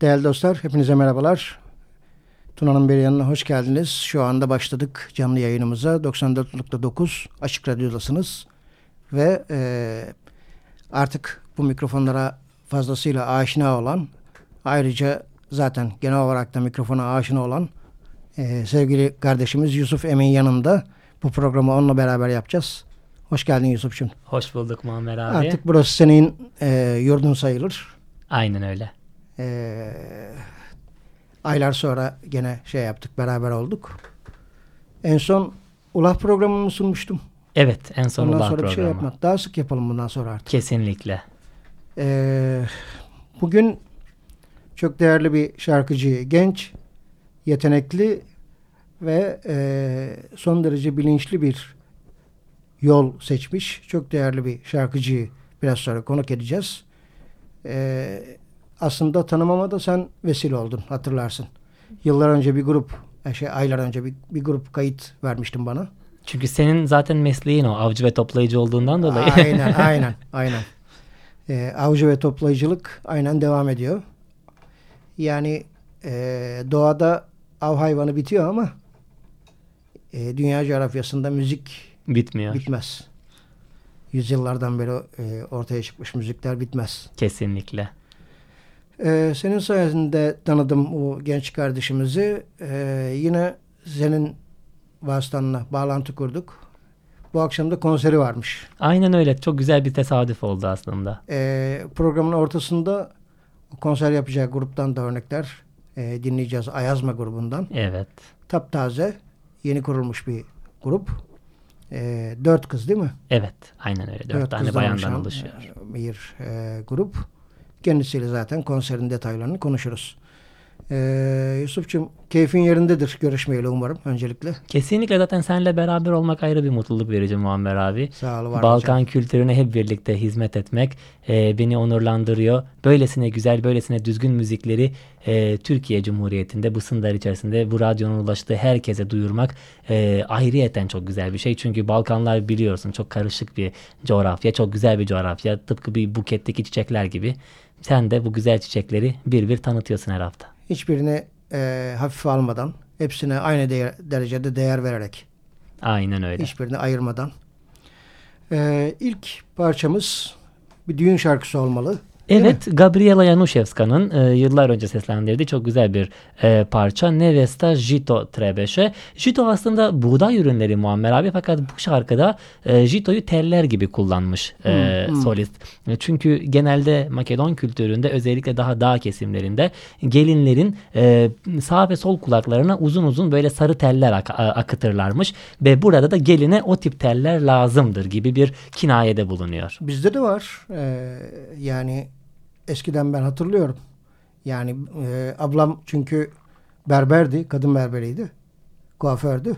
Değerli dostlar, hepinize merhabalar. Tuna'nın bir yanına hoş geldiniz. Şu anda başladık canlı yayınımıza. 94.9 Açık Radyo'dasınız. Ve e, artık bu mikrofonlara fazlasıyla aşina olan, ayrıca zaten genel olarak da mikrofona aşina olan e, sevgili kardeşimiz Yusuf Emin yanında. Bu programı onunla beraber yapacağız. Hoş geldin Yusuf'cum. Hoş bulduk Muammer abi. Artık burası senin e, yurdun sayılır. Aynen öyle. Ee, aylar sonra gene şey yaptık beraber olduk. En son Ulah programını sunmuştum. Evet en son Ondan Ulah sonra programı. bir şey yapmak. Daha sık yapalım bundan sonra artık. Kesinlikle. Ee, bugün çok değerli bir şarkıcı, genç, yetenekli ve e, son derece bilinçli bir yol seçmiş. Çok değerli bir şarkıcıyı biraz sonra konuk edeceğiz. Ee, aslında tanımama da sen vesile oldun hatırlarsın. Yıllar önce bir grup, e, şey aylar önce bir, bir grup kayıt vermiştin bana. Çünkü senin zaten mesleğin o avcı ve toplayıcı olduğundan dolayı. Aynen, aynen, aynen. Ee, avcı ve toplayıcılık aynen devam ediyor. Yani e, doğada av hayvanı bitiyor ama e, dünya coğrafyasında müzik bitmiyor. Bitmez. Yüzyıllardan beri e, ortaya çıkmış müzikler bitmez. Kesinlikle. Ee, senin sayesinde tanıdım o genç kardeşimizi. Ee, yine senin vasıtanla bağlantı kurduk. Bu akşam da konseri varmış. Aynen öyle. Çok güzel bir tesadüf oldu aslında. Ee, programın ortasında konser yapacağı gruptan da örnekler e, dinleyeceğiz. Ayazma grubundan. Evet. Taptaze yeni kurulmuş bir grup. E, dört kız değil mi? Evet. Aynen öyle. Dört, dört tane bayandan oluşuyor. Bir e, grup. Kendisiyle zaten konserin detaylarını konuşuruz. Ee, Yusuf'cum keyfin yerindedir görüşmeyle umarım öncelikle. Kesinlikle zaten seninle beraber olmak ayrı bir mutluluk verici Muammer abi. Sağ ol. Var Balkan hocam. kültürüne hep birlikte hizmet etmek e, beni onurlandırıyor. Böylesine güzel, böylesine düzgün müzikleri e, Türkiye Cumhuriyeti'nde bu sınırlar içerisinde bu radyonun ulaştığı herkese duyurmak e, ayrıyeten çok güzel bir şey. Çünkü Balkanlar biliyorsun çok karışık bir coğrafya, çok güzel bir coğrafya. Tıpkı bir buketteki çiçekler gibi. Sen de bu güzel çiçekleri bir bir tanıtıyorsun her hafta. Hiçbirini e, hafife almadan, hepsine aynı değer, derecede değer vererek. Aynen öyle. Hiçbirini ayırmadan. E, ilk parçamız bir düğün şarkısı olmalı. Evet, Gabriela Januszewska'nın e, yıllar önce seslendirdiği çok güzel bir e, parça Nevesta Jito Trebeşe. Jito aslında buğday ürünleri Muammer abi fakat bu şarkıda e, Jito'yu teller gibi kullanmış e, hmm, solist. Hmm. Çünkü genelde Makedon kültüründe özellikle daha dağ kesimlerinde gelinlerin e, sağ ve sol kulaklarına uzun uzun böyle sarı teller ak akıtırlarmış ve burada da geline o tip teller lazımdır gibi bir kinayede bulunuyor. Bizde de var. Ee, yani eskiden ben hatırlıyorum. Yani e, ablam çünkü berberdi, kadın berberiydi. Kuafördü.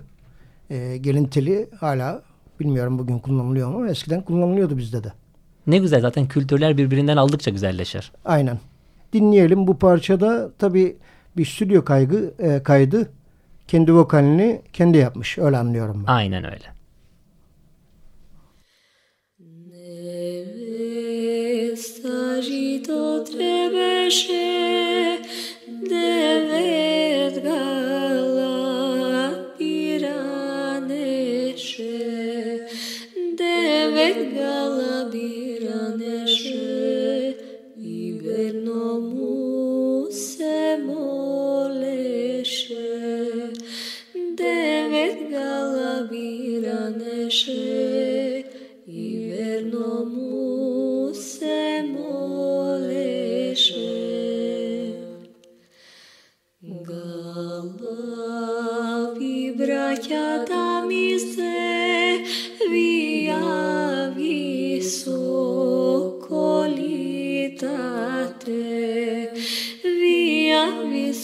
E, gelin teli hala bilmiyorum bugün kullanılıyor mu eskiden kullanılıyordu bizde de. Ne güzel zaten kültürler birbirinden aldıkça güzelleşir. Aynen. Dinleyelim bu parçada tabi bir stüdyo kaydı, e, kaydı kendi vokalini kendi yapmış. Öyle anlıyorum ben. Aynen öyle. Nevesta trebeše devet gala biraneše devet gala biraneše i verno mu se moleše devet gala biraneše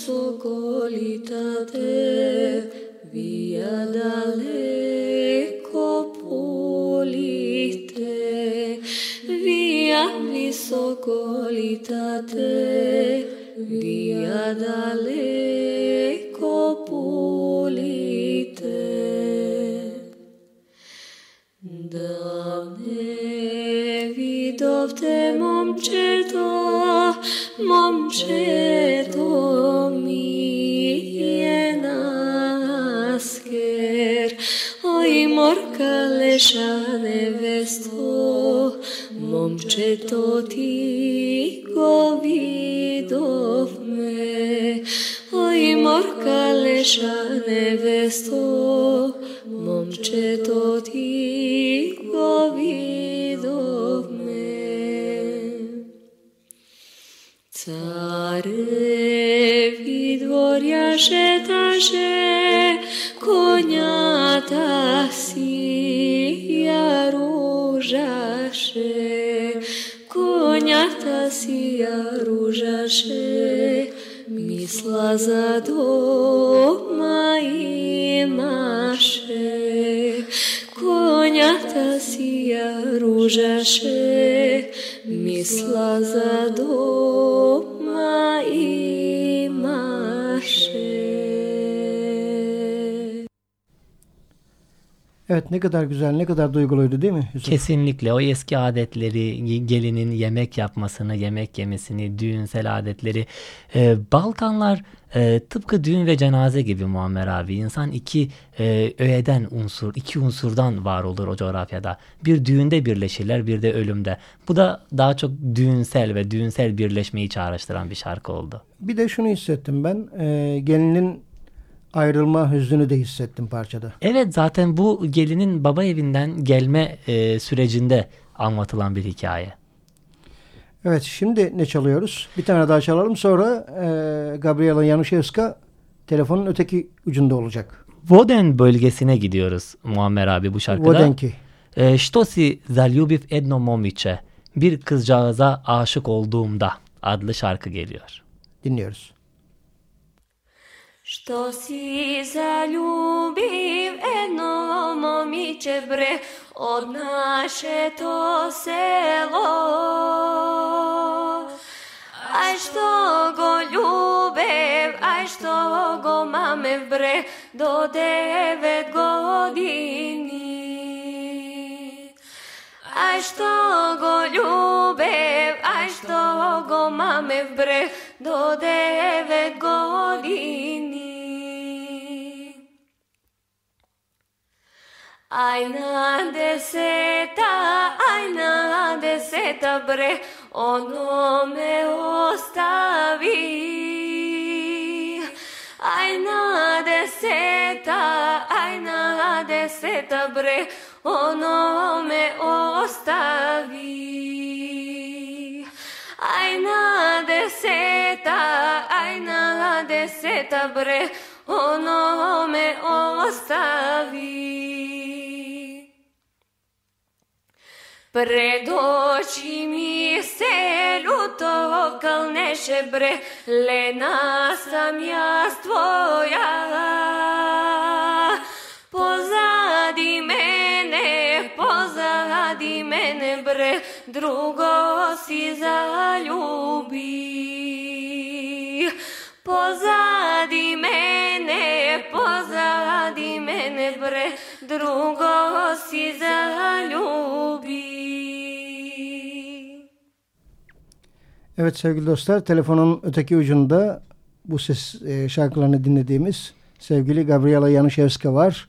socolitate via daleco polite via visocolitate via daleco polite Doamne, vidovte mom certor mám mi je násker. Oj, morka ležane vesto, mom to ti govidov me. Oj, morka ležane vesto, mom to ti govidov Варяше таже конята сія ружаше, конята сія ружаше, мисла за дома имаше. Конята сія ружаше, мисла за дома имаше. Evet ne kadar güzel, ne kadar duyguluydu değil mi Yusuf? Kesinlikle o eski adetleri, gelinin yemek yapmasını, yemek yemesini, düğünsel adetleri. Ee, Balkanlar e, tıpkı düğün ve cenaze gibi Muammer abi. İnsan iki e, öğeden unsur, iki unsurdan var olur o coğrafyada. Bir düğünde birleşirler, bir de ölümde. Bu da daha çok düğünsel ve düğünsel birleşmeyi çağrıştıran bir şarkı oldu. Bir de şunu hissettim ben. e, gelinin ayrılma hüznünü de hissettim parçada. Evet zaten bu gelinin baba evinden gelme e, sürecinde anlatılan bir hikaye. Evet şimdi ne çalıyoruz? Bir tane daha çalalım sonra e, Gabriela Yanuszewska telefonun öteki ucunda olacak. Voden bölgesine gidiyoruz Muammer abi bu şarkıda. Vodenki. E, Što si zaljubiv jedno momiće? Bir kızcağıza aşık olduğumda adlı şarkı geliyor. Dinliyoruz. Што си заљубив едно момиче бре од нашето село. Ај што го љубев, ај што го мамев бре до девет години. Ај што го љубев, ај што го мамев бре dodeve godini. Ajna deseta, ajna deseta bre, ono me ostavi. Ajna deseta, ajna deseta bre, ono me ostavi. Aj na deseta, aj na deseta bre, ono me ostavi. Pred oči mi se luto kalneše bre, lena sam ja tvoja. Pozadi mene, pozadi mene bre, drugo si zaljubi. pozadi mene, pozadi mene bre, drugo si zaljubi. Evet sevgili dostlar telefonun öteki ucunda bu ses e, şarkılarını dinlediğimiz sevgili Gabriela Yanushevska var.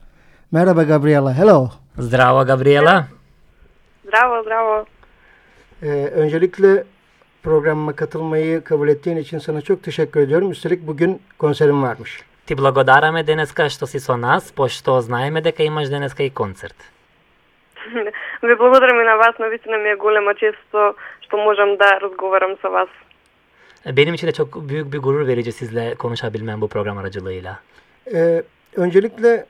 Merhaba Gabriela, hello. Zdravo Gabriela. Zdravo, zdravo. Ee, öncelikle programıma katılmayı kabul ettiğin için sana çok teşekkür ediyorum. Üstelik bugün konserim varmış. Ti благодараме денеска што си со нас, пошто знаеме дека имаш денеска и концерт. Ви благодарам и на вас, наистина ми е голема чест што, што можам да разговарам со вас. Benim için de çok büyük bir gurur verici sizle konuşabilmem bu program aracılığıyla. Ee, öncelikle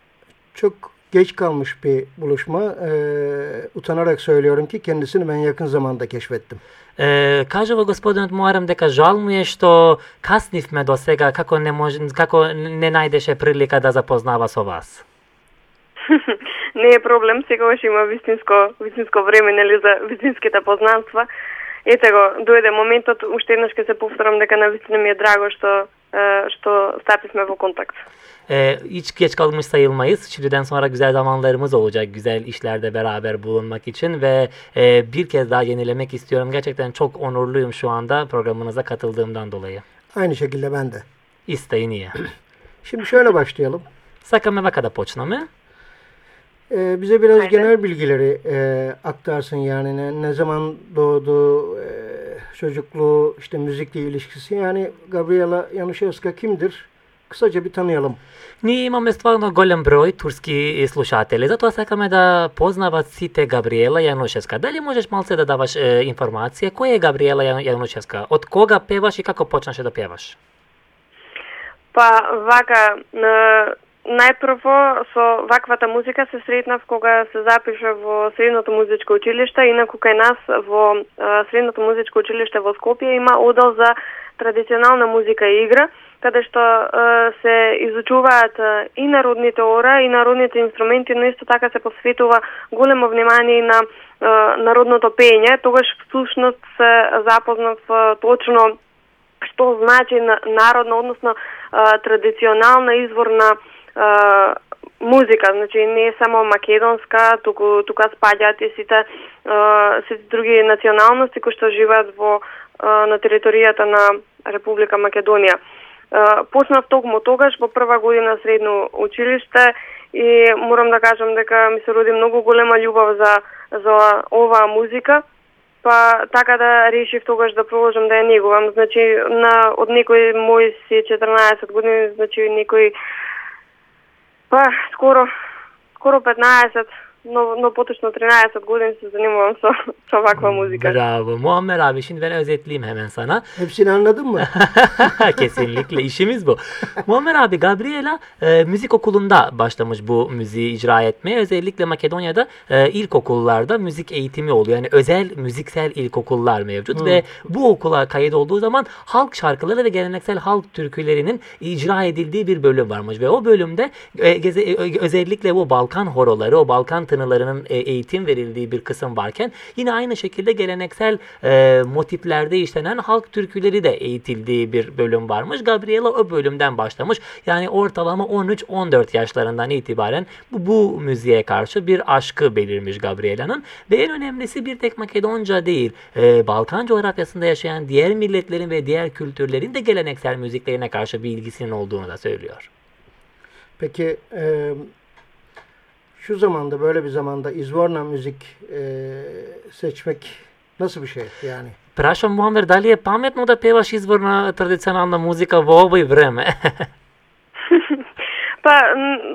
çok geç kalmış bir buluşma. Ee, utanarak söylüyorum ki kendisini ben yakın zamanda keşfettim. E, кажува господинот Муарам дека жал му е што каснивме до сега како не може како не најдеше прилика да запознава со вас. Не е проблем, секогаш има вистинско, вистинско време нели за вистинските познанства. Ете го, дојде моментот, уште еднаш ќе се повторам дека на вистина ми е драго што што стапивме во контакт. E, hiç geç kalmış sayılmayız. Şimdiden sonra güzel zamanlarımız olacak. Güzel işlerde beraber bulunmak için ve e, bir kez daha yenilemek istiyorum. Gerçekten çok onurluyum şu anda programınıza katıldığımdan dolayı. Aynı şekilde ben de. Isto nije. Şimdi şöyle başlayalım. Sakame vaka da počneme. Ee, bize biraz Aynen. genel bilgileri e, aktarsın yani ne, ne zaman doğdu, e, çocukluğu, işte müzikle ilişkisi. Yani Gabriela Januszewska kimdir? Bir tanıyalım. Ние имаме стварно голем број турски слушатели, затоа сакаме да познават сите Габриела Јанушевска. Дали можеш малце да даваш е, информација кој е Габриела Ја- Јанушевска? Од кога певаш и како почнаше да певаш? Па вака, на, најпрво со ваквата музика се сретнав кога се запиша во Средното музичко училиште, инаку кај нас во Средното музичко училиште во Скопје има одел за традиционална музика и игра, каде што се изучуваат и народните ора, и народните инструменти, но исто така се посветува големо внимание и на народното пење. Тогаш всушност се запознав а, точно што значи народно, народна, односно традиционална изворна музика, значи не е само македонска, туку тука спаѓаат и сите сите други националности кои што живеат во на територијата на Република Македонија. Почнав токму тогаш во прва година средно училиште и морам да кажам дека ми се роди многу голема љубов за за оваа музика па така да решив тогаш да продолжам да ја негувам. Значи, на, од некој мој си 14 години, значи некој па скоро скоро 15, но, но поточно 13 години се занимавам со, со ваква музика. Bravo. Muammer abi şimdi ben özetleyeyim hemen sana. Hepsini anladın mı? Kesinlikle işimiz bu. Muammer abi Gabriela e, müzik okulunda başlamış bu müziği icra etmeye. Özellikle Makedonya'da e, ilkokullarda müzik eğitimi oluyor. Yani özel müziksel ilkokullar mevcut ve bu okula kayıt olduğu zaman halk şarkıları ve geleneksel halk türkülerinin icra edildiği bir bölüm varmış ve o bölümde e, geze- e, özellikle bu Balkan horoları, o Balkan tınılarının e, eğitim verildiği bir kısım varken yine aynı şekilde geleneksel e, motiflerde işlenen halk türküleri de eğitildiği bir bölüm varmış. Gabriela o bölümden başlamış. Yani ortalama 13-14 yaşlarından itibaren bu, bu müziğe karşı bir aşkı belirmiş Gabriela'nın. Ve en önemlisi bir tek Makedonca değil, e, Balkan coğrafyasında yaşayan diğer milletlerin ve diğer kültürlerin de geleneksel müziklerine karşı bir ilgisinin olduğunu da söylüyor. Peki e, şu zamanda böyle bir zamanda izvorna müzik e, seçmek nasıl bir şey yani? Prašam, Muammer, da li je pametno da pevaš izvorna tradicionalna muzika во овој време? Па,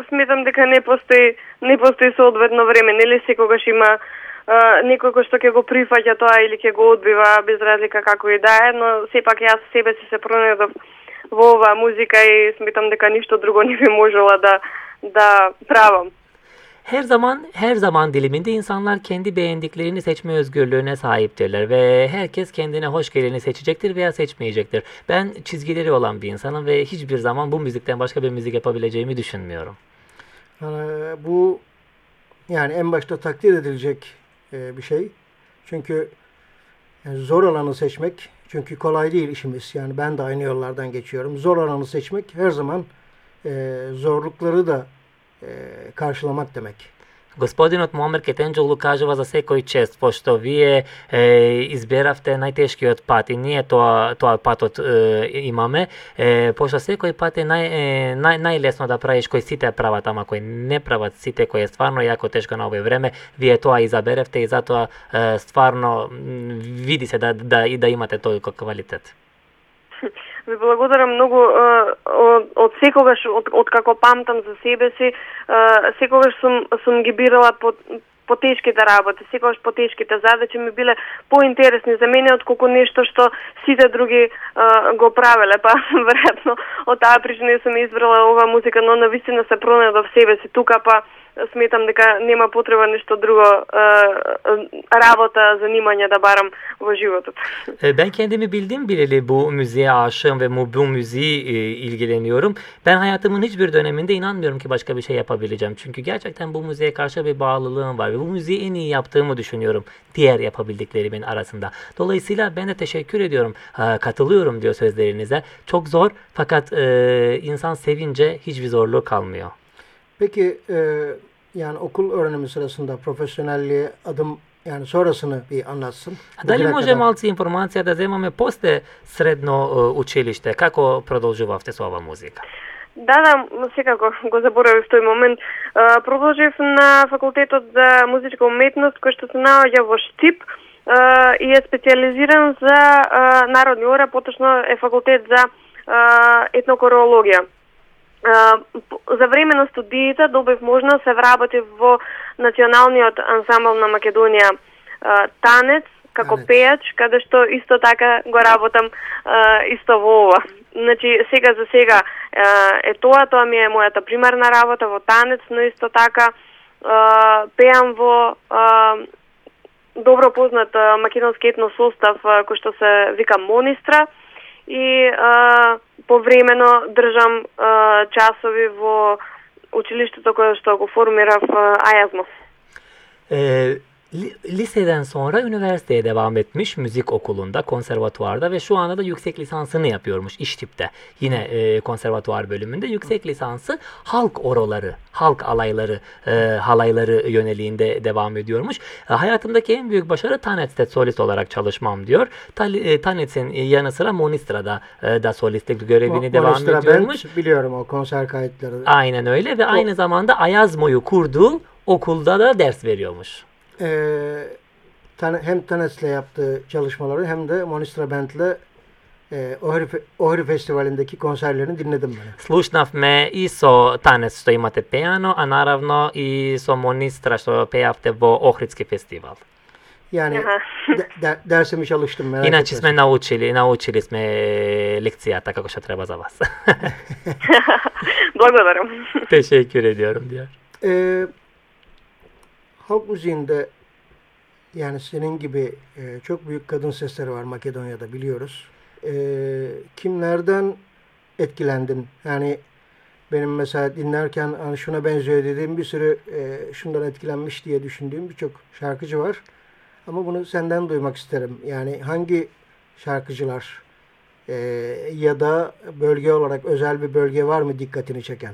сметам дека не постои не постои соодветно време, нели секогаш има а, некој кој што ќе го прифаќа тоа или ќе го одбива без разлика како и да е, но сепак јас себе си се пронедов во оваа музика и сметам дека ништо друго не би можела да да правам. Her zaman her zaman diliminde insanlar kendi beğendiklerini seçme özgürlüğüne sahiptirler ve herkes kendine hoş geleni seçecektir veya seçmeyecektir. Ben çizgileri olan bir insanım ve hiçbir zaman bu müzikten başka bir müzik yapabileceğimi düşünmüyorum. Yani bu yani en başta takdir edilecek e, bir şey. Çünkü zor olanı seçmek Çünkü kolay değil işimiz. Yani ben de aynı yollardan geçiyorum. Zor olanı seçmek her zaman e, zorlukları da e, karşılamak demek. Господинот Момер Кетенџоглу кажува за секој чест, пошто вие е, изберавте најтешкиот пат и ние тоа, тоа патот е, имаме, е, пошто секој пат е нај, е, нај, најлесно да правиш кој сите прават, ама кој не прават сите, кој е стварно јако тешко на овој време, вие тоа изаберевте и затоа е, стварно види се да, да, и да имате толку квалитет. Ви благодарам многу од, од секогаш од, од како памтам за себе си, секогаш сум сум ги бирала по тешките работи, секогаш потешките задачи ми биле поинтересни за мене отколку нешто што сите други а, го правеле, па веројатно од таа причина сум избрала оваа музика, но навистина се пронајдов себе си тука, па сметам дека нема потреба нешто друго е, е, работа, занимање да барам во животот. E, Ben kendimi bildim bileli bu müziğe aşığım ve bu, bu müziği e, ilgileniyorum. Ben hayatımın hiçbir döneminde inanmıyorum ki başka bir şey yapabileceğim. Çünkü gerçekten bu müziğe karşı bir bağlılığım var ve bu müziği en iyi yaptığımı düşünüyorum diğer yapabildiklerimin arasında. Dolayısıyla ben de teşekkür ediyorum. Ha, katılıyorum diyor sözlerinize. Çok zor fakat e, insan sevince hiçbir zorluğu kalmıyor. Peki e, yani okul öğrenimi sırasında profesyonelliğe adım yani sonrasını bir anlatsın. Дали може kadar. малци информација да земаме после средно училиште? Како продолжувавте со ова музика? Да, да, секако го заборавив тој момент. Продолжив на факултетот за музичка уметност кој што се наоѓа во Штип и е специализиран за народни ора, поточно е факултет за етнокорологија. За време на студиите добив можност да се вработив во националниот ансамбл на Македонија Танец, како Танец. пејач, каде што исто така го работам исто во ова. Значи, сега за сега е тоа, тоа ми е мојата примарна работа во танец, но исто така пеам во добро познат македонски етно состав кој што се вика Монистра и повремено држам а, часови во училиштето кое што го формирав а, Ајазмо. Li- liseden sonra üniversiteye devam etmiş müzik okulunda, konservatuvarda ve şu anda da yüksek lisansını yapıyormuş İştip'te. Yine e, konservatuvar bölümünde yüksek lisansı halk oroları, halk alayları, e, halayları yöneliğinde devam ediyormuş. E, hayatımdaki en büyük başarı Tanets'te solist olarak çalışmam diyor. Tal- e, Tanets'in yanı sıra Monistra'da e, da solistlik görevini Mo- devam Monistra ediyormuş. Band biliyorum o konser kayıtları. Aynen öyle ve aynı zamanda Ayazmo'yu kurduğu okulda da ders veriyormuş Ee, Tan- hem Tanes'le yaptığı çalışmaları hem de Monistra Band'le e, Ohri, Fe- Ohri Festivali'ndeki konserlerini dinledim ben. Slušnав me i so Tanec što imate pejano, a naravno i so Monistra što pejavte vo Ohridski festival. Yani Aha. de- de- dersimi çalıştım merak Inače etme. sme naučili, naučili sme lekcijata kako što treba za vas. Благодарам. Teşekkür ediyorum diyor. Ee, halk müziğinde yani senin gibi e, çok büyük kadın sesleri var Makedonya'da biliyoruz. Ee, kimlerden etkilendin? Yani benim mesela dinlerken hani şuna benziyor dediğim bir sürü e, şundan etkilenmiş diye düşündüğüm birçok şarkıcı var. Ama bunu senden duymak isterim. Yani hangi şarkıcılar e, ya da bölge olarak özel bir bölge var mı dikkatini çeken?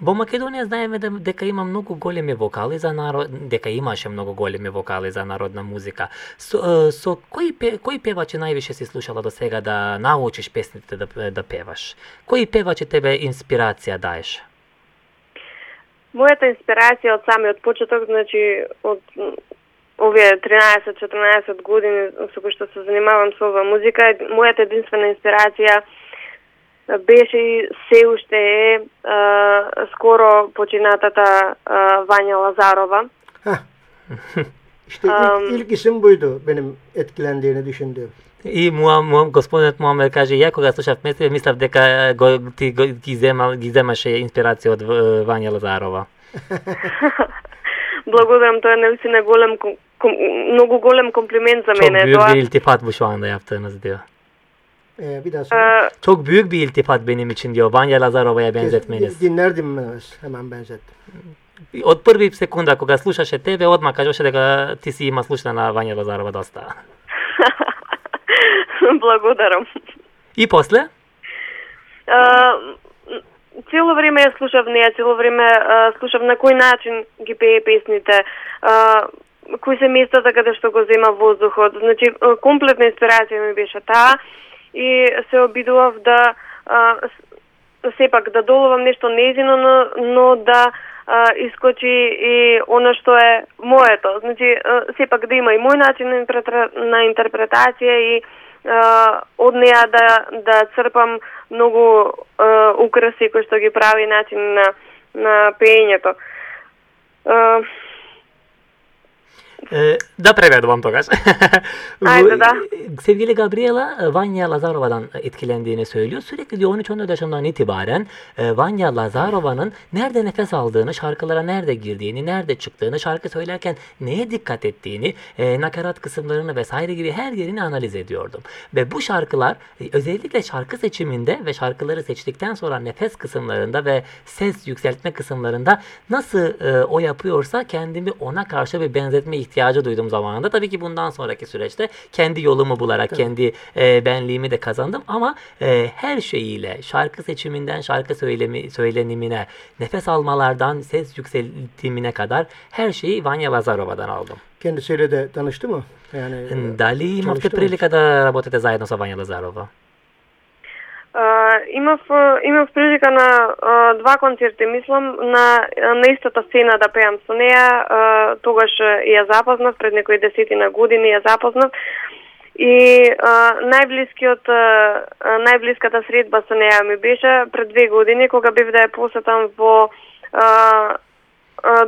Во Македонија знаеме да, дека има многу големи вокали за народ, дека имаше многу големи вокали за народна музика. Со, со кои, кои певачи највише си слушала до сега да научиш песните да, да певаш? Кои певачи тебе инспирација даеш? Мојата инспирација од самиот почеток, значи од овие 13-14 години со кои што се занимавам со оваа музика, мојата единствена инспирација беше и се уште е, е скоро починатата е, Вања Лазарова. Heh. İşte ilk, Am. ilk isim buydu benim etkilendiğini düşündüğüm. И муа, муа, господинот Муамер каже, ја кога слушав песните, мислав дека го, ти го, ги, зема, ги земаше инспирација од е, Вања Лазарова. Благодарам, тоа е наистина голем ком, ком, многу голем комплимент за мене. Тоа bir iltifat bu şu anda yaptığınız diyor. Ee, bir daha söyle. е, Çok büyük bir iltifat benim için diyor Vanya Lazarova'ya benzetmeniz. Dinler dinlemez hemen benzettim. Од први секунда кога слушаше тебе, одма кажеше дека ти си има слушна на Вања Лазарова доста. Благодарам. И после? М, цело време ја слушав неја, цело време а, слушав на кој начин ги пее песните, а, кои се местата каде што го зема воздухот. Значи, комплетна инспирација ми беше таа и се обидував да а, сепак да доловам нешто незино, но, но да а, искочи и она што е моето. Значи, а, сепак да има и мој начин на, интерпре- на интерпретација и а, од неа да, да црпам многу а, украси кои што ги прави начин на, на пеењето. А, da prevede vam Togaş. Haydi Bu, da. Sevgili Gabriela Vanya Lazarova'dan etkilendiğini söylüyor. Sürekli diyor 13-14 yaşından itibaren e, Vanya Lazarova'nın nerede nefes aldığını, şarkılara nerede girdiğini, nerede çıktığını, şarkı söylerken neye dikkat ettiğini, e, nakarat kısımlarını vesaire gibi her yerini analiz ediyordum. Ve bu şarkılar e, özellikle şarkı seçiminde ve şarkıları seçtikten sonra nefes kısımlarında ve ses yükseltme kısımlarında nasıl o yapıyorsa kendimi ona karşı bir benzetme ihtiyacı duydum zamanında. Tabii ki bundan sonraki süreçte kendi yolumu bularak kendi e, benliğimi de kazandım ama e, her şeyiyle şarkı seçiminden şarkı söylemi söylenimine, nefes almalardan ses yükseltimine kadar her şeyi Vanya Lazarova'dan aldım. Kendisiyle de tanıştı mı? Yani Дали имахте çalıştı mı? прилика да работите заедно со Вања Лазарова? имав имав прилика на а, два концерти, мислам, на на истата сцена да пеам со неа, а, тогаш ја запознав пред некои десетина години ја запознав. И а, најблискиот а, најблиската средба со неа ми беше пред две години кога бев да ја посетам во а,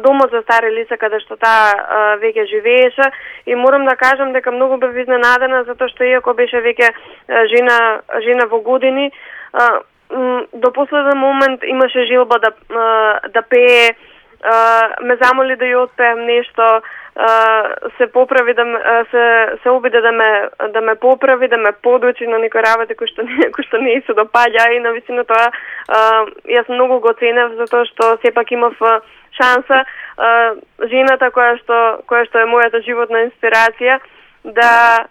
домот за стари лица каде што таа веќе живееше. И морам да кажам дека многу бев изненадена затоа што иако беше веќе жена жена во години до последен момент имаше желба да да пее ме замоли да ја отпеам нешто се поправи да ме- се се обиде да ме да ме поправи, да ме подучи на некои работи кои што не кои што не се допаѓа. И на висина тоа јас многу го ценев затоа што сепак имав а, шанса а, жената која што која што е мојата животна инспирација да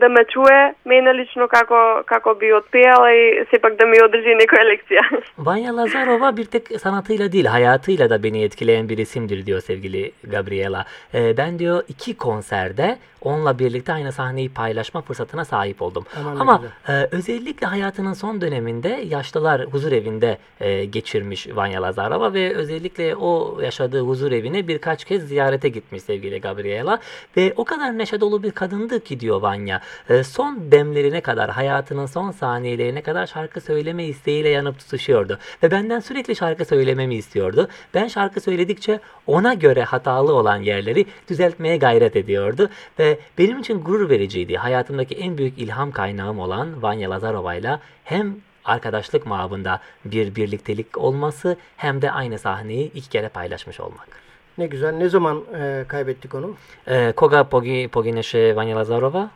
да ме чуе мене лично како како би отпеала и сепак да ми одржи некоја лекција. Vanya Lazarova bir tek sanatıyla değil hayatıyla da beni etkileyen bir isimdir diyor sevgili Gabriela. Ee, ben diyor iki konserde onunla birlikte aynı sahneyi paylaşma fırsatına sahip oldum. Aman ne Ama güzel. e, özellikle hayatının son döneminde yaşlılar huzur evinde e, geçirmiş Vanya Lazarova ve özellikle o yaşadığı huzur evine birkaç kez ziyarete gitmiş sevgili Gabriela ve o kadar neşe dolu bir kadındı ki diyor Vanya. E, son demlerine kadar hayatının son saniyelerine kadar şarkı söyleme isteğiyle yanıp tutuşuyordu ve benden sürekli şarkı söylememi istiyordu. Ben şarkı söyledikçe ona göre hatalı olan yerleri düzeltmeye gayret ediyordu ve benim için gurur vericiydi. Hayatımdaki en büyük ilham kaynağım olan Vanya Lazarova'yla hem arkadaşlık mabında bir birliktelik olması hem de aynı sahneyi iki kere paylaşmış olmak. Ne güzel. Ne zaman e, kaybettik onu? E, koga pogi, poginеше Vanya Lazarova?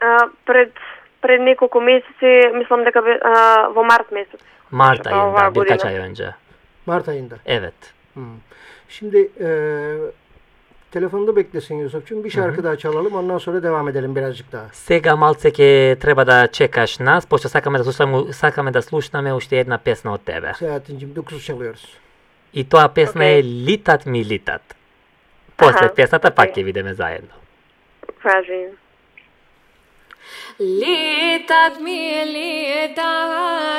А, пред пред неколку месеци, мислам дека бе, а, во март месец. Mart Ova ayında birkaç godina. ay önce. Mart ayında. Evet. Hmm. Şimdi e, telefonda beklesin Yusuf'cum. Bir şarkı daha çalalım. Ondan sonra devam edelim birazcık daha. Сега малце ќе треба да чекаш нас, пошто сакаме да слушаме, сакаме да слушнаме уште една песна од тебе. Selahattin'cim 9 çalıyoruz. И тоа песна okay. е Литат ми литат. После Аха, песната пак ќе видиме заедно. Важи. Летат ми лета,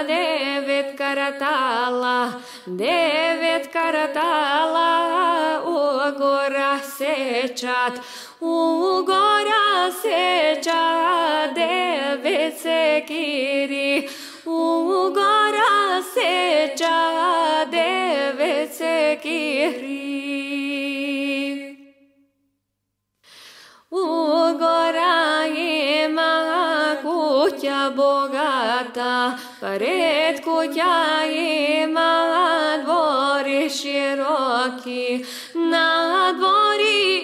девет каратала, девет каратала, у гора сечат, у гора сечат, девет секири, se già deve sekiri Ugoraima kuća bogata Pred kuća ima dvori široki Na dvori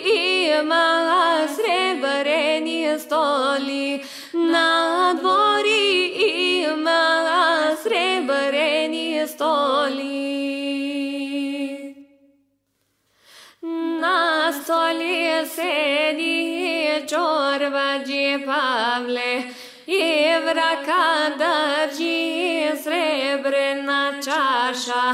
jeseni čorba dje pavle, evra kadarđi srebrena čaša,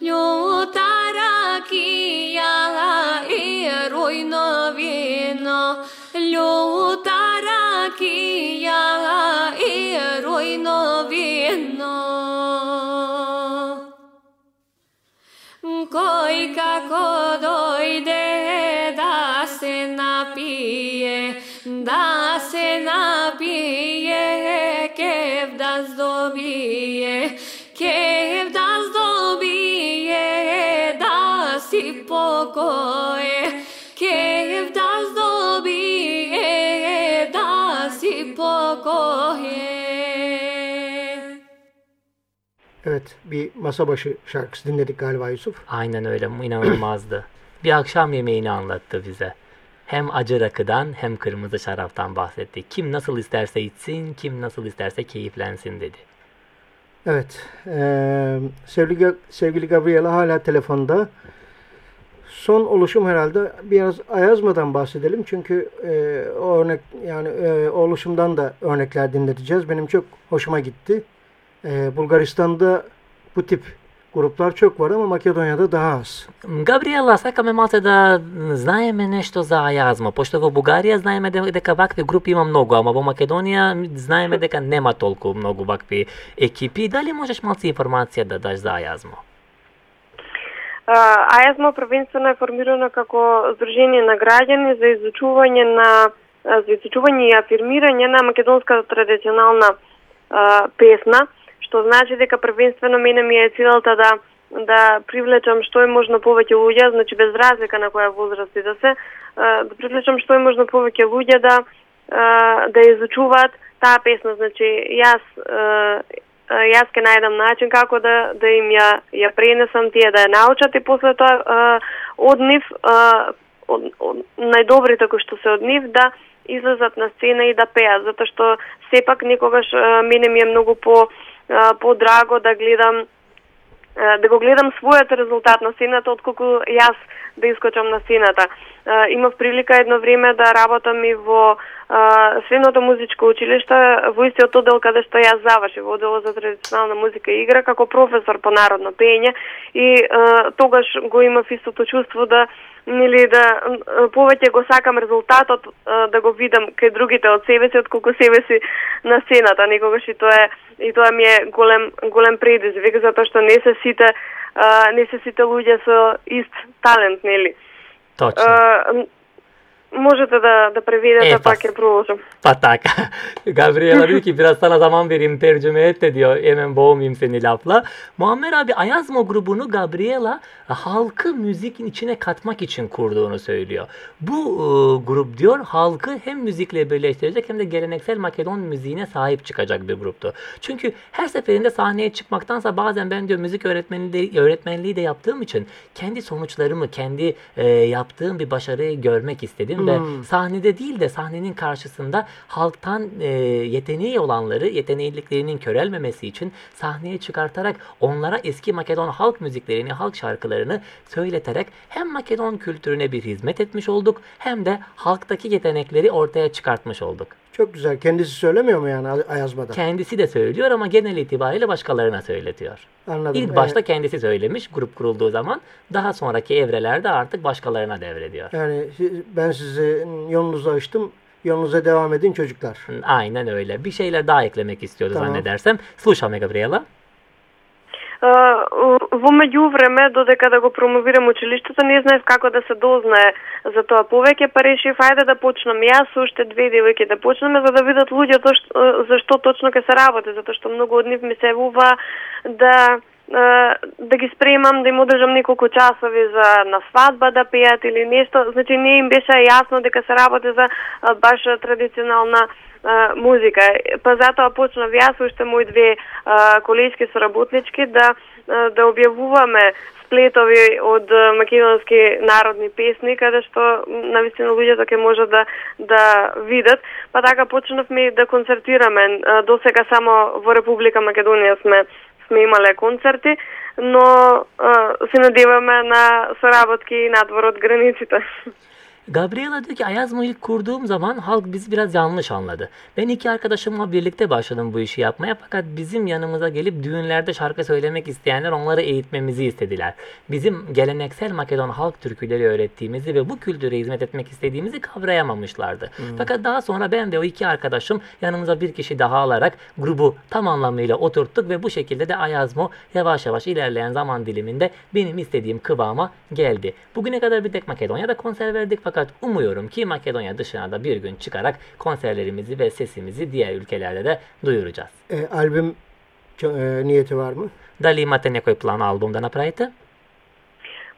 ljuta rakijala i rujno vino, ljuta rakijala i se napije, kev da zdobije, kev da zdobije, da si pokoje, kev da zdobije, da si pokoje. Evet bir masa başı şarkısı dinledik galiba Yusuf. Aynen öyle inanılmazdı. bir akşam yemeğini anlattı bize. Hem acı rakıdan hem kırmızı şaraptan bahsetti. Kim nasıl isterse içsin, kim nasıl isterse keyiflensin dedi. Evet. eee, sevgili, sevgili Gabriela hala telefonda. Son oluşum herhalde biraz Ayazma'dan bahsedelim. Çünkü o örnek yani o oluşumdan da örnekler dinleteceğiz. Benim çok hoşuma gitti. Eee, Bulgaristan'da bu tip gruplar çok var ama Makedonya'da daha az. Gabriela, сега ме малце да знаеме нешто за Ајазма, пошто во Бугарија знаеме де- дека вакви групи има многу, ама во Македонија знаеме дека нема толку многу вакви екипи. Дали можеш малце информација да даш за Ајазма? АЕЗМО првенствено е формирано како здружение на граѓани за изучување на за изучување и афирмирање на македонската традиционална а, песна, што значи дека првенствено мене ми е целта да да привлечам што е можно повеќе луѓе, значи без разлика на која возраст и да се, да привлечам што е можно повеќе луѓе да да изучуваат таа песна, значи јас јас ке најдам начин како да да им ја ја пренесам тие да ја научат и после тоа од нив од, од, најдобрите кои што се од нив да излезат на сцена и да пеат затоа што сепак никогаш мене ми е многу по подраго да гледам да го гледам својот резултат на сцената отколку јас да искочам на сцената. Имав прилика едно време да работам и во Средното музичко училиште во истиот оддел каде што јас завршив, во одделот за традиционална музика и игра како професор по народно пење. И тогаш го имав истото чувство да нели да повеќе го сакам резултатот да го видам кај другите од себе си отколку себе си на сцената. Некогаш и тоа е и тоа ми е голем голем предизвик затоа што не се сите не се сите луѓе со ист талент нели. 呃嗯 можете да да преведете Е, па па ќе продолжам Pa taka. Gabriela diyor ki biraz sana zaman vereyim tercüme et de diyor. Hemen boğmayayım seni lafla. Muammer abi Ayazma grubunu Gabriela halkı müzikin içine katmak için kurduğunu söylüyor. Bu e, grup diyor halkı hem müzikle birleştirecek hem de geleneksel Makedon müziğine sahip çıkacak bir gruptu. Çünkü her seferinde sahneye çıkmaktansa bazen ben diyor müzik öğretmenliği, öğretmenliği de yaptığım için kendi sonuçlarımı, kendi e, yaptığım bir başarıyı görmek istedim ve sahnede değil de sahnenin karşısında halktan e, yeteneği olanları yetenekliklerinin körelmemesi için sahneye çıkartarak onlara eski Makedon halk müziklerini, halk şarkılarını söyleterek hem Makedon kültürüne bir hizmet etmiş olduk hem de halktaki yetenekleri ortaya çıkartmış olduk. Çok güzel. Kendisi söylemiyor mu yani Ay- Ayazma'da? Kendisi de söylüyor ama genel itibariyle başkalarına söyletiyor. Anladım. İlk başta Ee, kendisi söylemiş grup kurulduğu zaman daha sonraki evrelerde artık başkalarına devrediyor. yani si- ben sizin yolunuzu açtım. Yolunuza devam edin çocuklar. Aynen öyle. Bir şeyler daha eklemek istiyordu Tamam. zannedersem. Слушаме, Gabriela. Во меѓувреме, додека да го промовирам училиштето, не знаев како да се дознае за тоа. Повеќе, па решив ајде да почнам јас уште две девојки да почнеме за да видат луѓето за што точно ќе се работи, затоа што многу од нив ми се вува да да ги спремам, да им одржам неколку часови за на свадба да пеат или нешто, значи не им беше јасно дека се работи за баш традиционална а, музика. Па затоа почнав јас уште мои две а, колешки соработнички да а, да објавуваме сплетови од македонски народни песни каде што на навистина луѓето ќе може да да видат. Па така почнавме да концертираме. До сега само во Република Македонија сме сме имале концерти, но а, се надеваме на соработки и надвор од границите. Gabriela diyor ki Ayazmo ilk kurduğum zaman halk bizi biraz yanlış anladı. Ben iki arkadaşımla birlikte başladım bu işi yapmaya fakat bizim yanımıza gelip düğünlerde şarkı söylemek isteyenler onları eğitmemizi istediler. Bizim geleneksel Makedon halk türküleri öğrettiğimizi ve bu kültüre hizmet etmek istediğimizi kavrayamamışlardı. Fakat daha sonra ben ve o iki arkadaşım yanımıza bir kişi daha alarak grubu tam anlamıyla oturttuk ve bu şekilde de Ayazmo yavaş yavaş ilerleyen zaman diliminde benim istediğim kıvama geldi. Bugüne kadar bir tek Makedonya'da konser verdik fakat umuyorum ki Makedonya dışına da bir gün çıkarak konserlerimizi ve sesimizi diğer ülkelerde de duyuracağız. E, albüm e, niyeti var mı? Дали имате некој план албум да направите?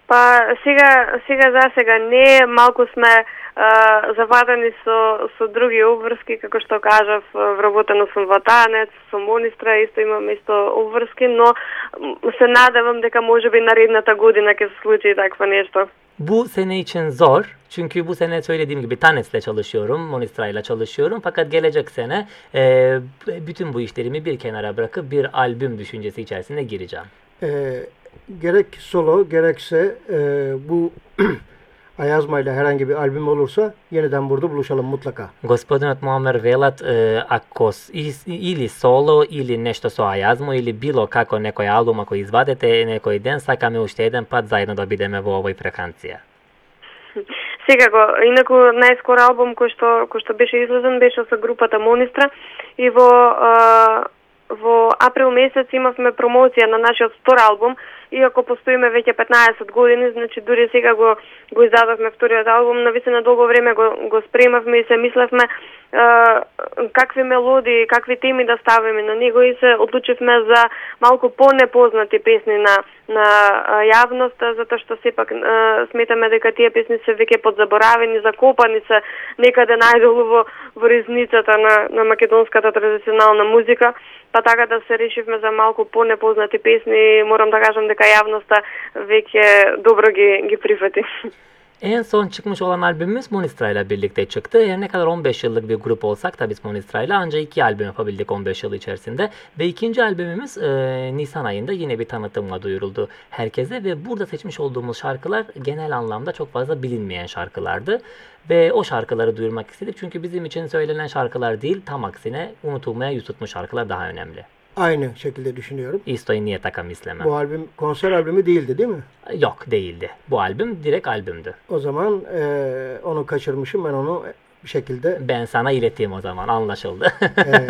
Па сега сега за сега не, малку сме а, завадени со со други обврски, како што кажав, вработено сум во танец, со Монистра исто имам исто обврски, но се надевам дека можеби наредната година ќе се случи такво нешто. Bu sene için zor. Çünkü bu sene söylediğim gibi Tanes'le çalışıyorum, Monistra'yla çalışıyorum. Fakat gelecek sene e, bütün bu işlerimi bir kenara bırakıp bir albüm düşüncesi içerisine gireceğim. E, gerek solo gerekse e, bu Ayazma ile herhangi bir albüm olursa yeniden burada buluşalım mutlaka. Gospodin od Muammer velat e, ako ili solo ili nešto so Ajazmo ili bilo kako nekoj album ako izvadete nekoj den, saka me ušte jedan pat zajedno da bideme u ovoj frekancije. Секако, инаку најскоро албум кој што кој што беше излезен беше со групата Монистра и во а, во април месец имавме промоција на нашиот втор албум, иако постоиме веќе 15 години, значи дури сега го го издадовме вториот албум, на висина долго време го го спремавме и се мислевме а, какви мелодии, какви теми да ставиме на него и се одлучивме за малку понепознати песни на на јавноста, затоа што сепак сметаме дека тие песни се веќе подзаборавени, закопани се некаде најдолу во, во резницата на, на македонската традиционална музика, па така да се решивме за малку понепознати песни морам да кажам дека јавноста веќе добро ги, ги прифати. En son çıkmış olan albümümüz Monistra ile birlikte çıktı. Her ne kadar 15 yıllık bir grup olsak da biz Monistra ile ancak iki albüm yapabildik 15 yıl içerisinde. Ve ikinci albümümüz e, Nisan ayında yine bir tanıtımla duyuruldu herkese. Ve burada seçmiş olduğumuz şarkılar genel anlamda çok fazla bilinmeyen şarkılardı. Ve o şarkıları duyurmak istedik. Çünkü bizim için söylenen şarkılar değil tam aksine unutulmaya yüz tutmuş şarkılar daha önemli. Aynı şekilde düşünüyorum. Isto i nije taka mislema. Bu albüm konser albümü değildi değil mi? Yok değildi. Bu albüm direkt albümdü. O zaman e, onu kaçırmışım ben onu bir şekilde. Ben sana ileteyim o zaman anlaşıldı. e,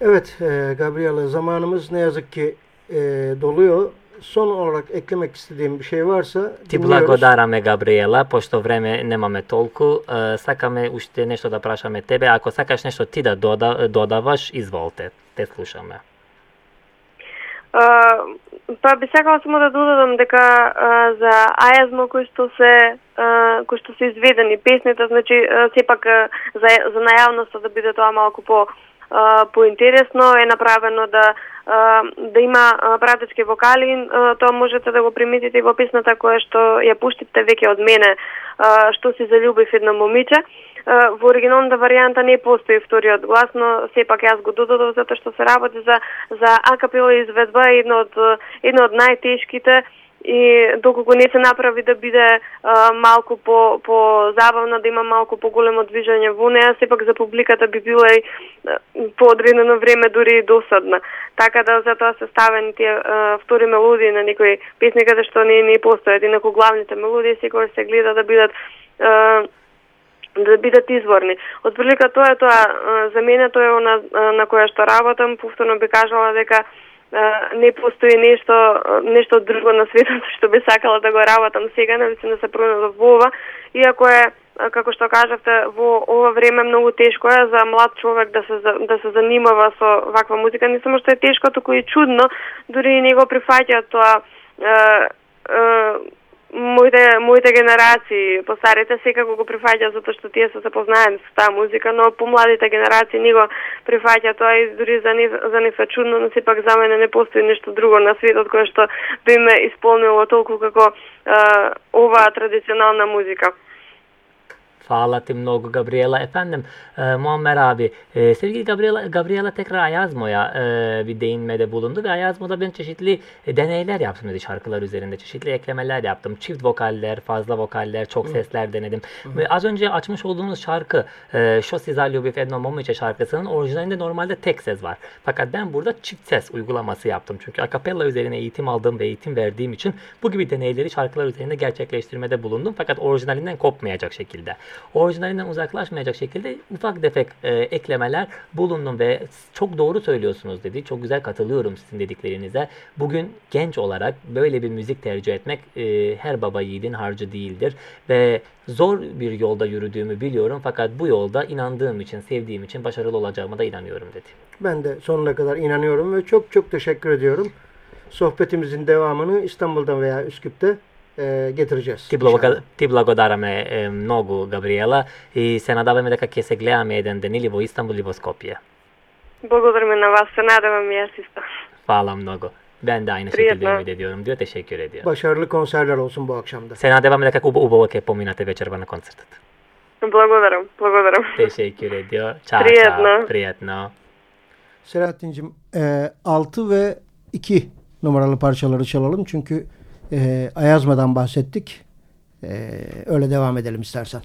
evet e, Gabriela zamanımız ne yazık ki e, doluyor. Son olarak eklemek istediğim bir şey varsa Ти благодараме, Габриела, пошто време немаме толку. Е, Сакаме уште нешто да прашаме тебе. Ако сакаш нешто ти да дода, додаваш, изволте. Те слушаме. А, па би сакала само да додадам дека а, за Ајазмо кои што се а, кои што се изведени песните, значи а, сепак а, за за најавноста да биде тоа малку по а, поинтересно е направено да а, да има пратечки вокали, тоа можете да го приметите и во песната која што ја пуштите веќе од мене, што си заљубив едно момиче. Во оригиналната варијанта не постои вториот глас, но сепак јас го додадов затоа што се работи за за акапела изведба едно од едно од најтешките и доколку не се направи да биде а, малку по по забавна, да има малку поголемо движење во неа, сепак за публиката би била и по одредено време дури и досадна. Така да затоа се ставени тие а, втори мелодии на некои песни каде што не не постојат, инаку главните мелодии секогаш се гледа да бидат а, да бидат изворни. Од прилика тоа е тоа за мене тоа е она на која што работам, повторно би кажала дека а, не постои нешто нешто друго на светот што би сакала да го работам сега, навистина се пронајдов во ова, иако е како што кажавте, во ова време многу тешко е за млад човек да се да се занимава со ваква музика, не само што е тешко, туку и чудно, дури и него прифаќаат тоа е, е, моите моите генерации, постарите секако го прифаќаат затоа што тие се запознаени со таа музика, но помладите генерации не го прифаќаат тоа и дури за нив за нив е чудно, но сепак за мене не постои нешто друго на светот кое што би ме исполнило толку како е, оваа традиционална музика. Hvala ti mnogo Gabriela. Efendim e, Muammer abi e, sevgili Gabriela, Gabriela tekrar Ayazmo'ya e, bir değinmede bulundu ve Ayazmo'da ben çeşitli e, deneyler yaptım dedi şarkılar üzerinde. Çeşitli eklemeler yaptım. Çift vokaller, fazla vokaller, çok sesler denedim. Ve az önce açmış olduğumuz şarkı e, Što si zaljubiv jednom momiće şarkısının orijinalinde normalde tek ses var. Fakat ben burada çift ses uygulaması yaptım. Çünkü akapella üzerine eğitim aldığım ve eğitim verdiğim için bu gibi deneyleri şarkılar üzerinde gerçekleştirmede bulundum. Fakat orijinalinden kopmayacak şekilde. Orijinalinden uzaklaşmayacak şekilde ufak tefek e, eklemeler bulundum ve çok doğru söylüyorsunuz dedi. Çok güzel katılıyorum sizin dediklerinize. Bugün genç olarak böyle bir müzik tercih etmek e, her baba yiğidin harcı değildir. Ve zor bir yolda yürüdüğümü biliyorum fakat bu yolda inandığım için, sevdiğim için başarılı olacağıma da inanıyorum dedi. Ben de sonuna kadar inanıyorum ve çok çok teşekkür ediyorum. Sohbetimizin devamını İstanbul'da veya Üsküp'te getireceğiz. Ti, inşallah. blagoga, ti благодараме е, многу, Габриела, и се надаваме дека ќе се гледаме еден ден или во Истанбул или во Скопје. Благодарим на вас. Се надевам и аз исто. Hvala mnogo. Ben de aynı Prijetno. şekilde ümit ediyorum diyor. Teşekkür ediyor. Başarılı konserler olsun bu akşamda. Se nadevаме дека убаво убаво ќе поминате вечерва на концертот. Благодарам. Благодарам. Teşekkür ediyor. Ciao, Prijetno. ciao. Prijetno. Selahattin'cim e, 6 ve 2 numaralı parçaları çalalım. Çünkü e, Ayazma'dan bahsettik. E, öyle devam edelim istersen.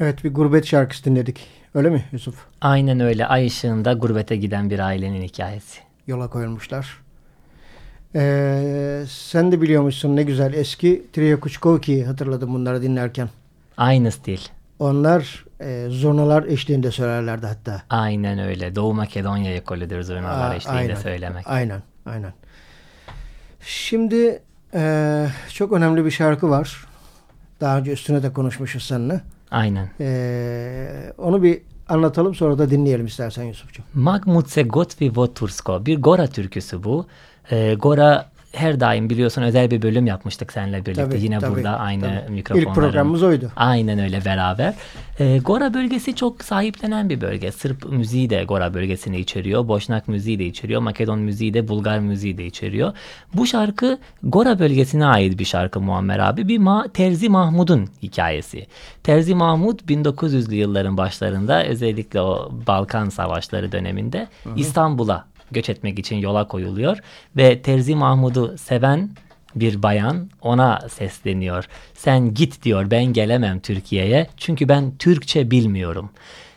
Evet bir gurbet şarkısı dinledik. Öyle mi Yusuf? Aynen öyle. Ay ışığında gurbete giden bir ailenin hikayesi. Yola koyulmuşlar. Ee, sen de biliyormuşsun ne güzel eski Trio Kuçkovki'yi hatırladım bunları dinlerken. Aynı stil. Onlar e, zurnalar eşliğinde söylerlerdi hatta. Aynen öyle. Doğu Makedonya ekolüdür zurnalar Aa, eşliğinde aynen, söylemek. Aynen, aynen. Şimdi e, çok önemli bir şarkı var. Daha önce üstüne de konuşmuşuz seninle. Aynen. E, onu bir anlatalım sonra da dinleyelim istersen Yusuf'cum. Magmut se gotvi votursko. Bir Gora türküsü bu. Ee, Gora her daim biliyorsun özel bir bölüm yapmıştık seninle birlikte. Tabii, Yine tabii, burada aynı tabii. mikrofonların. İlk programımız oydu. Aynen öyle beraber. Ee, Gora bölgesi çok sahiplenen bir bölge. Sırp müziği de Gora bölgesini içeriyor. Boşnak müziği de içeriyor. Makedon müziği de Bulgar müziği de içeriyor. Bu şarkı Gora bölgesine ait bir şarkı Muammer abi. Bir Ma Terzi Mahmud'un hikayesi. Terzi Mahmud 1900'lü yılların başlarında özellikle o Balkan Savaşları döneminde İstanbul'a göç etmek için yola koyuluyor ve Terzi Mahmud'u seven bir bayan ona sesleniyor. Sen git diyor ben gelemem Türkiye'ye çünkü ben Türkçe bilmiyorum.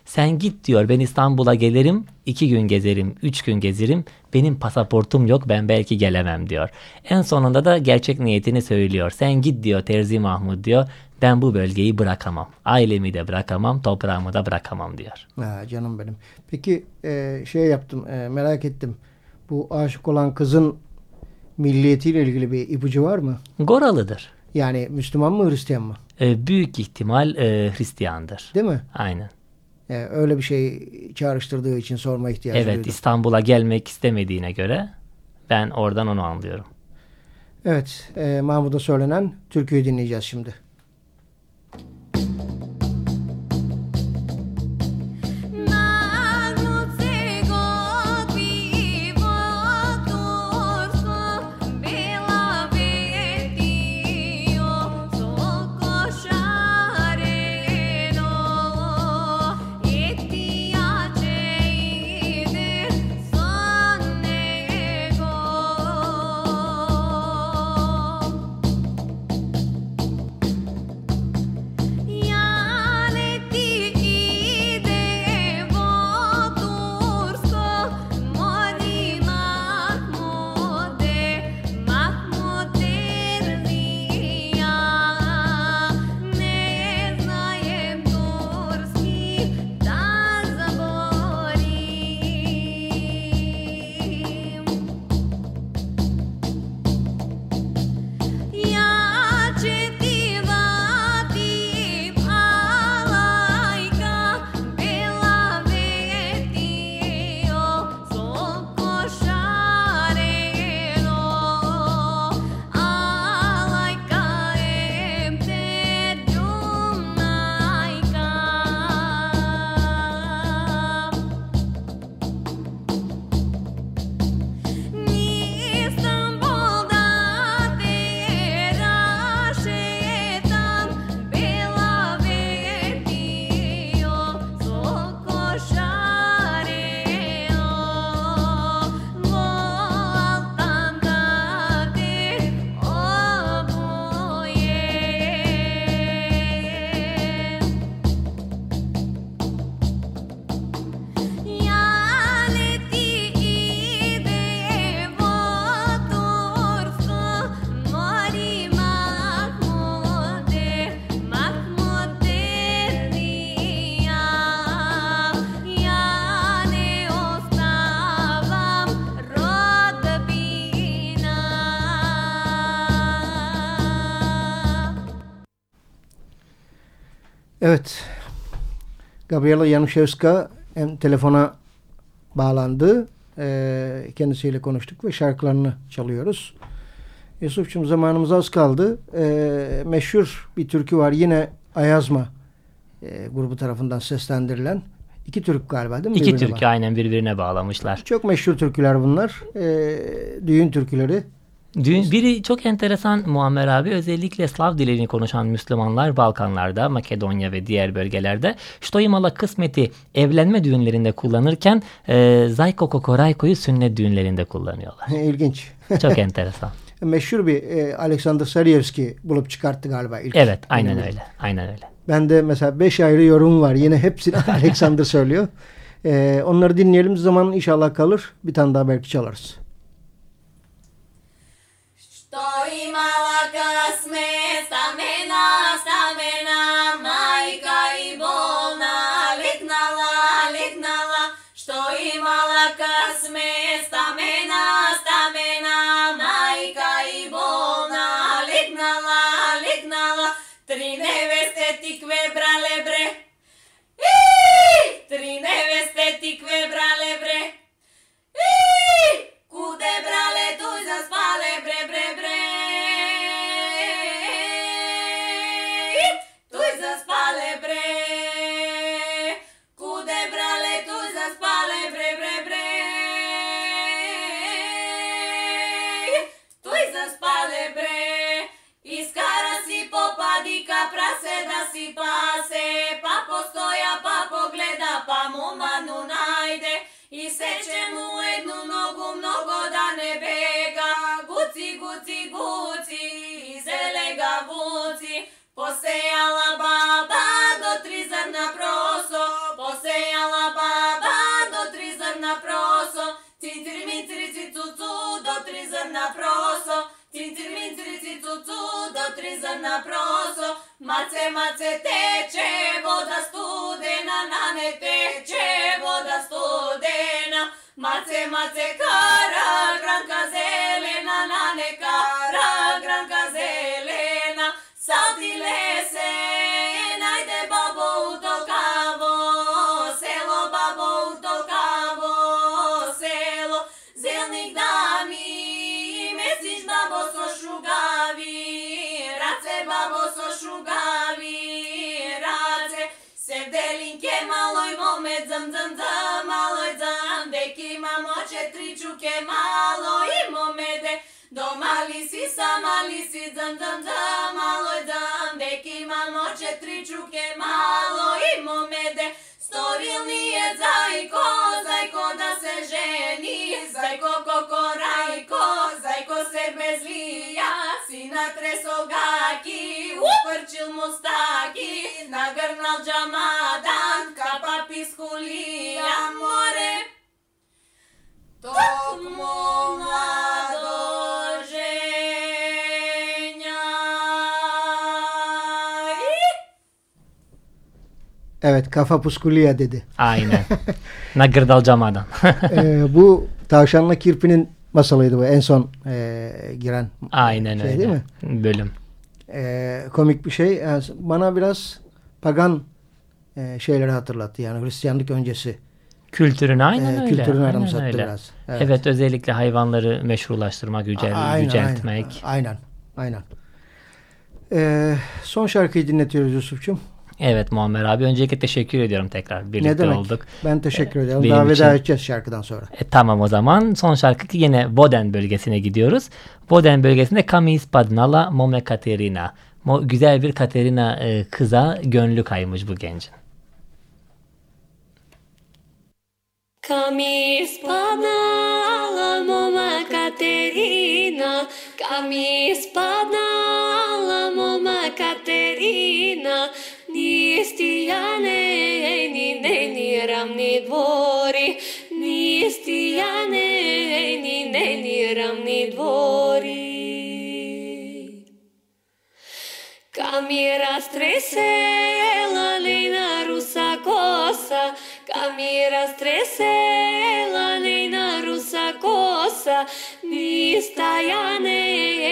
Sen git diyor ben İstanbul'a gelirim iki gün gezerim üç gün gezerim benim pasaportum yok ben belki gelemem diyor. En sonunda da gerçek niyetini söylüyor. Sen git diyor Terzi Mahmud diyor ben bu bölgeyi bırakamam. Ailemi de bırakamam toprağımı da bırakamam diyor. Ha, canım benim. Peki e, şey yaptım e, merak ettim. Bu aşık olan kızın milliyetiyle ilgili bir ipucu var mı? Goralıdır. Yani Müslüman mı Hristiyan mı? E, büyük ihtimal e, Hristiyandır. Değil mi? Aynen. E, öyle bir şey çağrıştırdığı için sorma ihtiyacı Evet duydum. İstanbul'a gelmek istemediğine göre ben oradan onu anlıyorum. Evet e, Mahmud'a söylenen türküyü dinleyeceğiz şimdi. Gabriela Yanuszewska hem telefona bağlandı. Ee, kendisiyle konuştuk ve şarkılarını çalıyoruz. Yusuf'cum zamanımız az kaldı. Ee, meşhur bir türkü var. Yine Ayazma e, grubu tarafından seslendirilen. İki türkü galiba değil mi? İki birbirine türkü bağlı? aynen birbirine bağlamışlar. Çok meşhur türküler bunlar. Ee, düğün türküleri. Düğün, biri çok enteresan Muammer abi özellikle Slav dilini konuşan Müslümanlar Balkanlarda, Makedonya ve diğer bölgelerde Ştoimala kısmeti evlenme düğünlerinde kullanırken e, Zayko Kokorayko'yu sünnet düğünlerinde kullanıyorlar. İlginç. Çok enteresan. meşhur bir e, Alexander Sarıevski bulup çıkarttı galiba ilk. Evet aynen dönemde. öyle. Aynen öyle. Ben de mesela beş ayrı yorum var. Yine hepsini Alexander söylüyor. E, onları dinleyelim. Zaman inşallah kalır. Bir tane daha belki çalarız. Toi malaka sme, stamená, stamená, majka i bolna, lignala, lignala. Što i malaka sme, stamená, stamená, majka i bolna, lignala, lignala. Tri neveste tikve brale bre, Iii! tri neveste tikve brale па се, па постоја, па погледа, па моману најде. И сече му едну ногу, много да не бега. Гуци, гуци, гуци, и зелега вуци. Посејала баба до три зрна просо, посејала баба до три зрна просо. Цинтир, минтир, цицу, до три зрна просо. Цинтир, минтир, цицу, отриза на прозо, маце, маце, тече вода студена, на не тече вода студена, маце, маце, кара, гранка зелена, на не кара, гранка зелена, сади и лесен. малој момет, зам, зам, зам, малој зам, деки мамо, четри чуке, малој момет. Дома ли си, сама ли си, дам, дам, дам, мало е дам, век имам оче, чуке, мало и меде, сторил ни е зајко, зајко да се жени, зајко коко рајко, зајко се безлија, си натресол гаки, упрчил мустаки, нагрнал джамадан, капа пискулија, море, токму млад. Evet kafa puskuliya dedi. Aynen. Nagırdal camadan. E, bu tavşanla kirpinin masalıydı bu en son e, giren Aynen şey öyle. değil mi? Bölüm. E, komik bir şey. E, bana biraz pagan e, şeyleri hatırlattı. Yani Hristiyanlık öncesi Kültürünü aynen e, öyle. kültürünü aynen öyle. biraz. Evet. özellikle hayvanları meşrulaştırmak, yücel, Aynen, yüceltmek. Aynen. Aynen. E, son şarkıyı dinletiyoruz Yusuf'cum. Evet Muammer abi öncelikle teşekkür ediyorum tekrar birlikte Ne demek? olduk. Ben teşekkür ederim. benim Daha veda edeceğiz şarkıdan sonra. E, tamam o zaman son şarkı yine Boden bölgesine gidiyoruz. Boden bölgesinde Kami Spadnala Mome Katerina. Mo, güzel bir Katerina e, kıza gönlü kaymış bu gencin. Kami spadala moma Katerina, kami spadala moma Katerina, Ni istijane, ej, ni nej, ni ram, ni dvori. Ni istijane, ej, ni nej, ni ram, ni dvori. Kad mi je rastresela lejna rusa kosa, kad mi je rastresela lejna rusa kosa, ni istajane,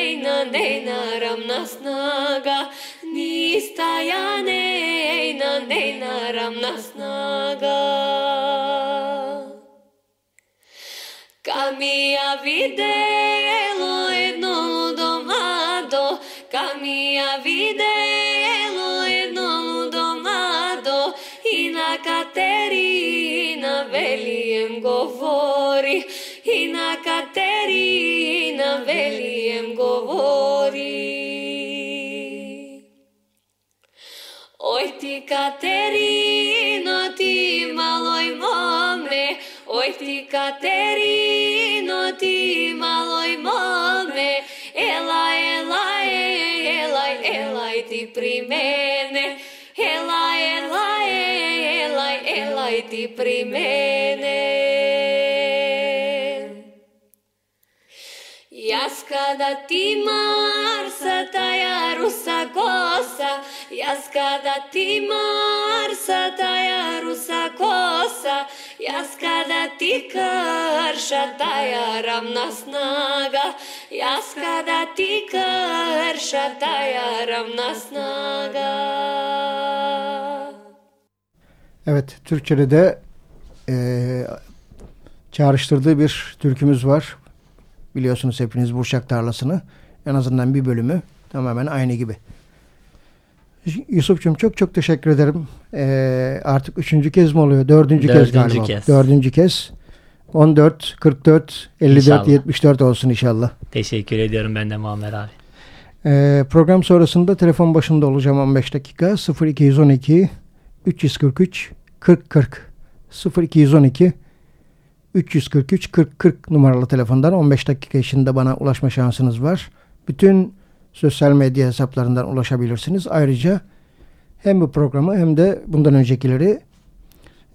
ej, na nejna ramna snaga. Нистая нейна, нейна рамна снага. Kamija videlo jedno едно kamija videlo jedno ја i na Katerina младо, govori, i na Katerina говори, govori. Oj ti Katerino, ti maloj mome, oj ti Katerino, ti maloj mome, elaj, elaj, e, elaj, elaj e ti pri mene, elaj, elaj, e, elaj, elaj ti pri mene. Jaska da ti marsa, taja rusa kosa, jaz kada ti marsa taja rusa kosa, jaz kada ti krša taja ravna snaga, jaz kada ti krša taja ravna snaga. Evet, Türkçe'de de e, çağrıştırdığı bir türkümüz var. Biliyorsunuz hepiniz Burçak Tarlası'nı. En azından bir bölümü tamamen aynı gibi. Yusuf'cum çok çok teşekkür ederim. Ee, artık üçüncü kez mi oluyor? Dördüncü, kez Dördüncü galiba. kez. Dördüncü kez. 14, 44, 54, İnşallah. 74 olsun inşallah. Teşekkür ediyorum ben de Muammer abi. Ee, program sonrasında telefon başında olacağım 15 dakika. 0212 343 40 40 0212 343 40 40 numaralı telefondan 15 dakika içinde bana ulaşma şansınız var. Bütün sosyal medya hesaplarından ulaşabilirsiniz. Ayrıca hem bu programı hem de bundan öncekileri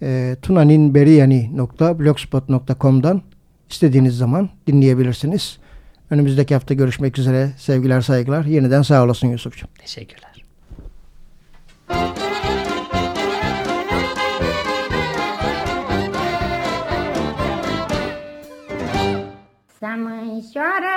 e, tunaninberiyani.blogspot.com'dan istediğiniz zaman dinleyebilirsiniz. Önümüzdeki hafta görüşmek üzere. Sevgiler, saygılar. Yeniden sağ olasın Yusuf'cum. Teşekkürler. Să mânșoară